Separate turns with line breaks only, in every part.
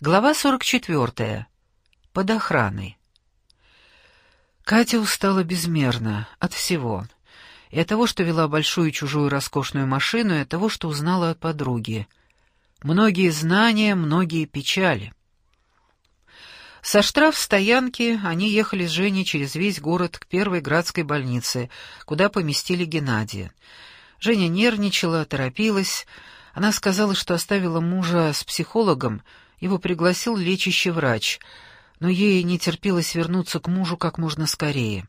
Глава 44. Под охраной. Катя устала безмерно от всего. И от того, что вела большую чужую роскошную машину, и от того, что узнала от подруги. Многие знания, многие печали. Со штрафстоянки они ехали с Женей через весь город к первой градской больнице, куда поместили Геннадия. Женя нервничала, торопилась. Она сказала, что оставила мужа с психологом, его пригласил лечащий врач, но ей не терпелось вернуться к мужу как можно скорее.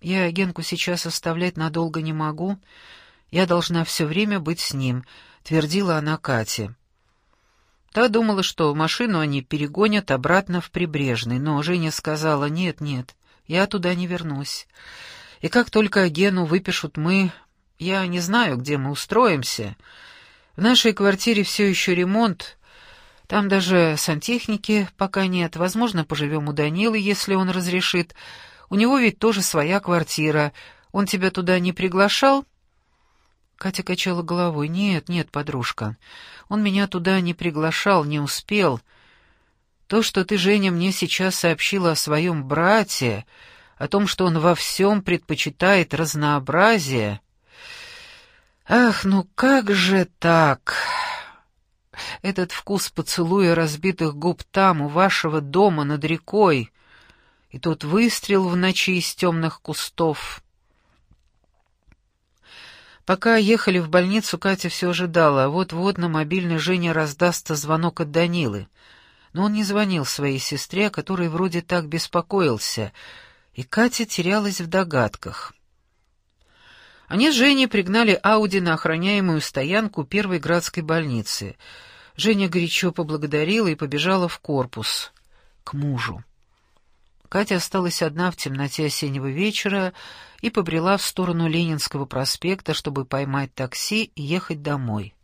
«Я Генку сейчас оставлять надолго не могу. Я должна все время быть с ним», — твердила она Кате. Та думала, что машину они перегонят обратно в Прибрежный, но Женя сказала «нет, нет, я туда не вернусь. И как только Гену выпишут мы, я не знаю, где мы устроимся. В нашей квартире все еще ремонт, там даже сантехники пока нет. Возможно, поживем у Данилы, если он разрешит. У него ведь тоже своя квартира. Он тебя туда не приглашал?» Катя качала головой. «Нет, нет, подружка. Он меня туда не приглашал, не успел. То, что ты, Женя, мне сейчас сообщила о своем брате, о том, что он во всем предпочитает разнообразие... Ах, ну как же так?» Этот вкус поцелуя разбитых губ там, у вашего дома над рекой, и тот выстрел в ночи из темных кустов. Пока ехали в больницу, Катя все ожидала, вот-вот на мобильный Женя раздастся звонок от Данилы. Но он не звонил своей сестре, который вроде так беспокоился, и Катя терялась в догадках. Они с Женей пригнали Ауди на охраняемую стоянку первой градской больницы — Женя горячо поблагодарила и побежала в корпус, к мужу. Катя осталась одна в темноте осеннего вечера и побрела в сторону Ленинского проспекта, чтобы поймать такси и ехать домой.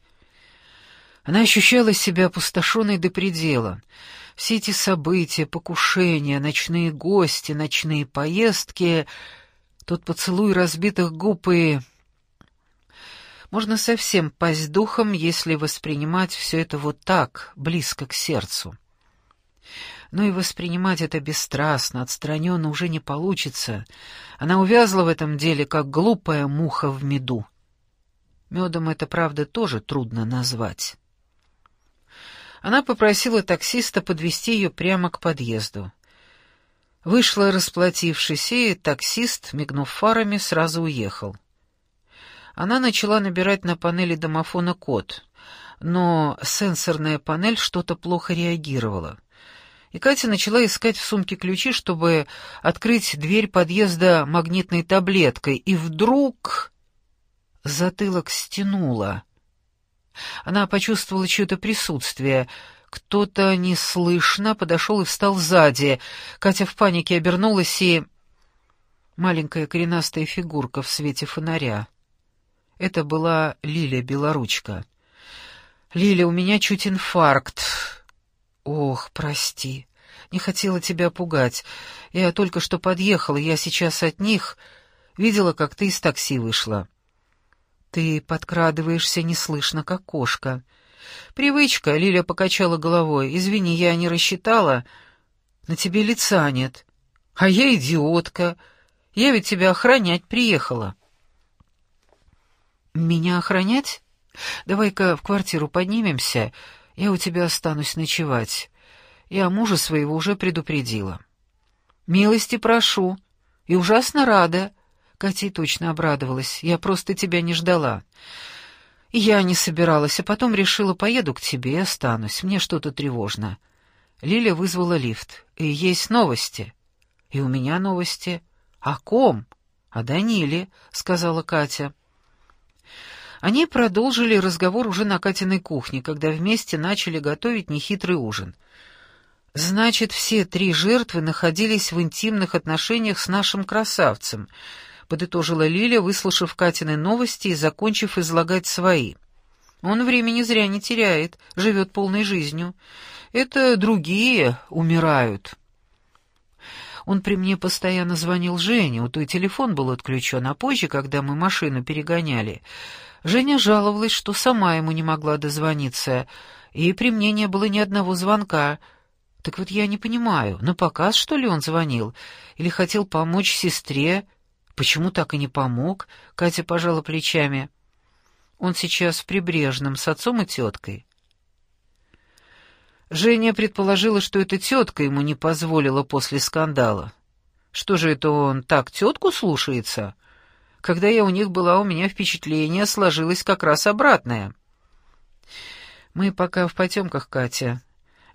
Она ощущала себя опустошенной до предела. Все эти события, покушения, ночные гости, ночные поездки, тот поцелуй разбитых губ и можно совсем пасть духом, если воспринимать все это вот так, близко к сердцу. Но и воспринимать это бесстрастно, отстраненно уже не получится. Она увязла в этом деле, как глупая муха в меду. Медом это, правда, тоже трудно назвать. Она попросила таксиста подвести ее прямо к подъезду. Вышла, расплатившись, и таксист, мигнув фарами, сразу уехал. Она начала набирать на панели домофона код, но сенсорная панель что-то плохо реагировала. И Катя начала искать в сумке ключи, чтобы открыть дверь подъезда магнитной таблеткой, и вдруг затылок стянуло. Она почувствовала чье-то присутствие. Кто-то неслышно подошел и встал сзади. Катя в панике обернулась и... Маленькая коренастая фигурка в свете фонаря. Это была Лиля Белоручка. «Лиля, у меня чуть инфаркт». «Ох, прости. Не хотела тебя пугать. Я только что подъехала, я сейчас от них. Видела, как ты из такси вышла». «Ты подкрадываешься неслышно, как кошка». «Привычка», — Лиля покачала головой. «Извини, я не рассчитала. На тебе лица нет. А я идиотка. Я ведь тебя охранять приехала». «Меня охранять? Давай-ка в квартиру поднимемся, я у тебя останусь ночевать. Я мужа своего уже предупредила». «Милости прошу. И ужасно рада». Катя точно обрадовалась. «Я просто тебя не ждала». «Я не собиралась, а потом решила, поеду к тебе и останусь. Мне что-то тревожно». Лиля вызвала лифт. «И есть новости». «И у меня новости». «О ком?» «О Даниле», — сказала Катя. Они продолжили разговор уже на Катиной кухне, когда вместе начали готовить нехитрый ужин. «Значит, все три жертвы находились в интимных отношениях с нашим красавцем», — подытожила Лиля, выслушав Катины новости и закончив излагать свои. «Он времени зря не теряет, живет полной жизнью. Это другие умирают». Он при мне постоянно звонил Жене, у той телефон был отключен, а позже, когда мы машину перегоняли, Женя жаловалась, что сама ему не могла дозвониться, И при мне не было ни одного звонка. Так вот я не понимаю, на показ, что ли, он звонил? Или хотел помочь сестре? Почему так и не помог? Катя пожала плечами. Он сейчас в Прибрежном с отцом и теткой. Женя предположила, что эта тетка ему не позволила после скандала. Что же это он так тетку слушается? Когда я у них была, у меня впечатление сложилось как раз обратное. Мы пока в потемках, Катя.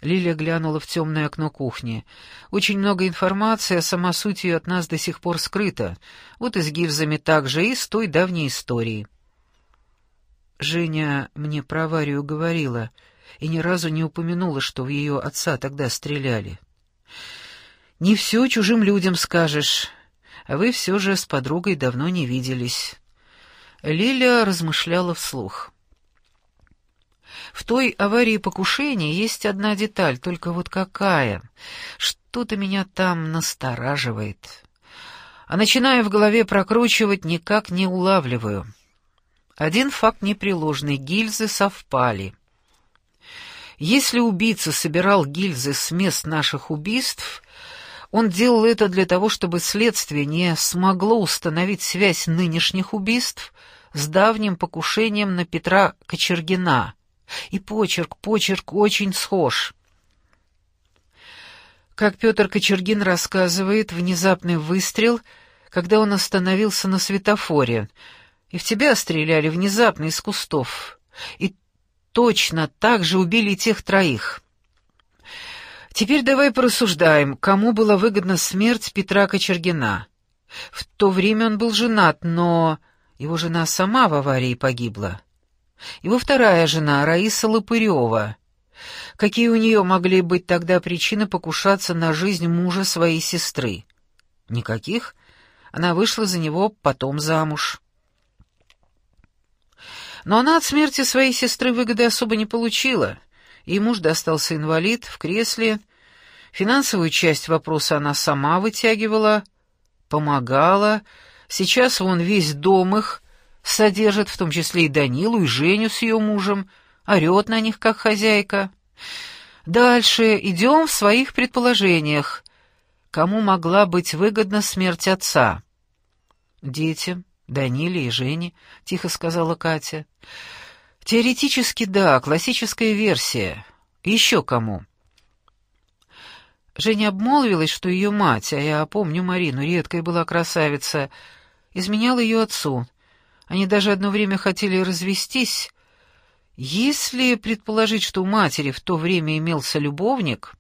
Лилия глянула в темное окно кухни. Очень много информации, а сама суть ее от нас до сих пор скрыта. Вот и с гильзами так же, и с той давней историей. Женя мне про аварию говорила и ни разу не упомянула, что в ее отца тогда стреляли. «Не все чужим людям скажешь, вы все же с подругой давно не виделись». Лиля размышляла вслух. В той аварии покушения есть одна деталь, только вот какая? Что-то меня там настораживает. А начинаю в голове прокручивать, никак не улавливаю. Один факт непреложный — гильзы совпали. Если убийца собирал гильзы с мест наших убийств, он делал это для того, чтобы следствие не смогло установить связь нынешних убийств с давним покушением на Петра Кочергина — и почерк, почерк очень схож. Как Петр Кочергин рассказывает, внезапный выстрел, когда он остановился на светофоре, и в тебя стреляли внезапно из кустов, и точно так же убили тех троих. Теперь давай порассуждаем, кому была выгодна смерть Петра Кочергина. В то время он был женат, но его жена сама в аварии погибла. Его вторая жена, Раиса Лопырева. Какие у нее могли быть тогда причины покушаться на жизнь мужа своей сестры? Никаких. Она вышла за него потом замуж. Но она от смерти своей сестры выгоды особо не получила, и муж достался инвалид в кресле. Финансовую часть вопроса она сама вытягивала, помогала. Сейчас вон весь дом их — Содержит в том числе и Данилу, и Женю с ее мужем, орет на них, как хозяйка. Дальше идем в своих предположениях. Кому могла быть выгодна смерть отца? Детям, Даниле и Жене, — тихо сказала Катя. Теоретически да, классическая версия. Еще кому? Женя обмолвилась, что ее мать, а я помню Марину, редкая была красавица, изменяла ее отцу — они даже одно время хотели развестись. Если предположить, что у матери в то время имелся любовник...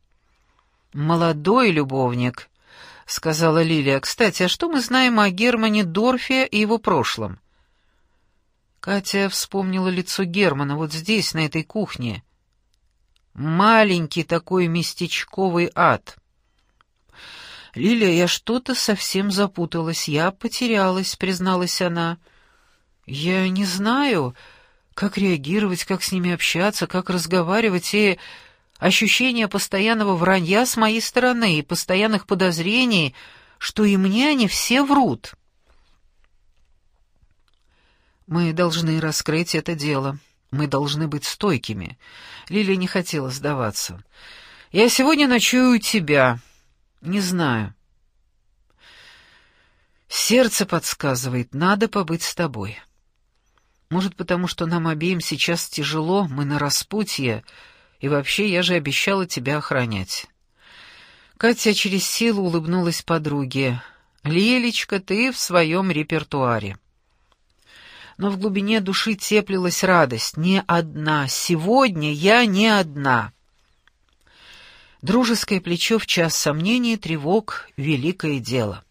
«Молодой любовник», — сказала Лилия. «Кстати, а что мы знаем о Германе Дорфе и его прошлом?» Катя вспомнила лицо Германа вот здесь, на этой кухне. Маленький такой местечковый ад. «Лилия, я что-то совсем запуталась, я потерялась», — призналась она. Я не знаю, как реагировать, как с ними общаться, как разговаривать, и ощущение постоянного вранья с моей стороны и постоянных подозрений, что и мне они все врут. Мы должны раскрыть это дело. Мы должны быть стойкими. Лилия не хотела сдаваться. Я сегодня ночую у тебя. Не знаю. Сердце подсказывает, надо побыть с тобой. Может, потому что нам обеим сейчас тяжело, мы на распутье, и вообще я же обещала тебя охранять». Катя через силу улыбнулась подруге. «Лелечка, ты в своем репертуаре». Но в глубине души теплилась радость. «Не одна. Сегодня я не одна». Дружеское плечо в час сомнений, тревог — великое дело.